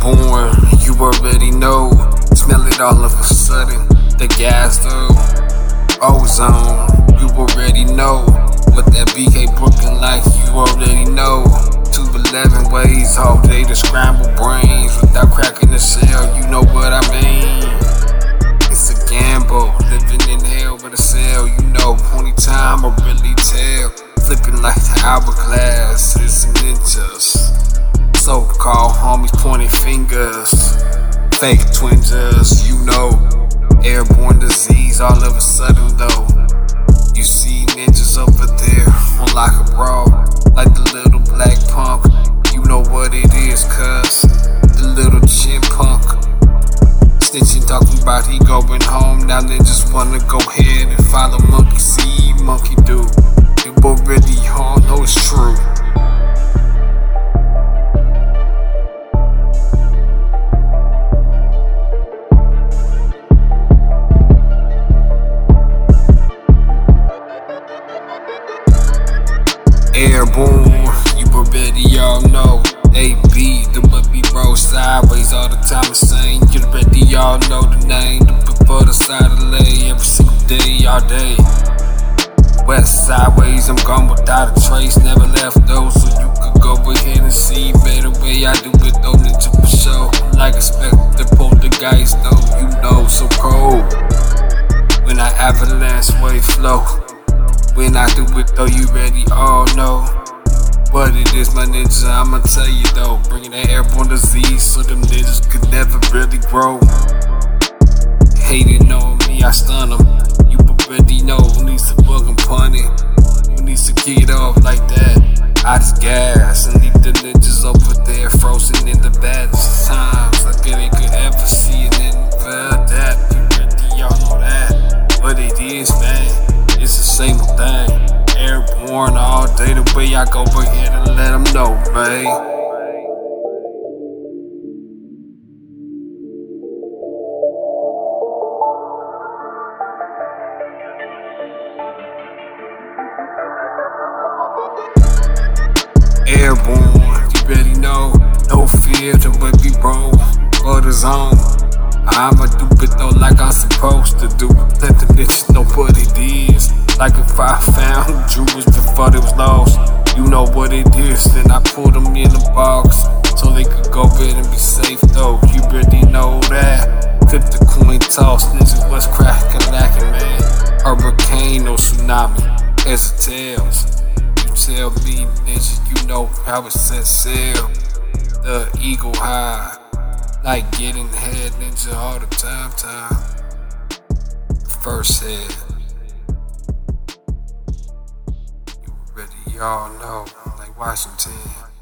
born, you already know. Smell it all of a sudden, the gas though. Ozone, you already know. With that BK Brooklyn life, you already know. 211 ways all day to scramble brains without cracking the cell, you know what I mean. It's a gamble, living in hell with a cell, you know. Only time will really tell. Flipping like the hourglass. Fingers. Fake twingers, you know. Airborne disease all of a sudden though. You see ninjas over there on like a brawl. Like the little black punk. You know what it is, cuz. The little chin punk. Snitching talking about he going home. Now they just wanna go ahead and follow monkey see, monkey do. Airborne, you already all know. AB, the be roll sideways all the time. The same, you already all know the name. The before the side of the lay every single day, all day. West sideways, I'm gone without a trace. Never left those, so you could go ahead and see better way I do it. Though ninja for sure. Like a spectre, poltergeist, though you know so cold. When I avalanche wave flow. When I do it though, you ready oh, all know what it is, my ninja. I'ma tell you though, bringing that airborne disease so them ninjas could never really grow. Hating on me, I stun them. You already know who needs to fucking pun it, who needs to get off like that. I just gas and leave the ninjas over there frozen in the baddest times. Airborne all day, the way I go ahead and let them know, man. Airborne, you already know. No fear to what we roll for the zone. I'ma do it though like I'm supposed to do. Let the bitches Like if I found jewels before they was lost. You know what it is, then I put them in a box. So they could go in and be safe though. You already know that. Flip the coin toss, ninjas what's cracking, lacking, man. Hurricane or tsunami, as it tells. You tell me, ninja, you know how it set sail. The eagle high. Like getting head ninja all the time, time. First head. You already all know, like Washington.